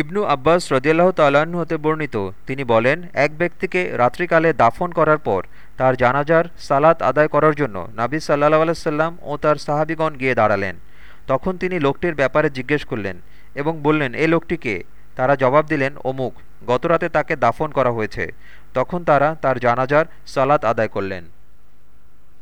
ইবনু আব্বাস রদিয়াল্লাহ তাল্লাহ্ন হতে বর্ণিত। তিনি বলেন, এক ব্যক্তিকে রাত্রিকালে দাফন করার পর তার জানাজার সালাত আদায় করার জন্য নাবি সাল্লাহ আলাইসাল্লাম ও তার সাহাবিগণ গিয়ে দাঁড়ালেন। তখন তিনি লোকটির ব্যাপারে জিজ্ঞেস করলেন এবং বললেন, এ লোকটিকে তারা জবাব দিলেন, অমুক। গতরাতে তাকে দাফন করা হয়েছে। তখন তারা তার জানাজার সালাত আদায় করলেন।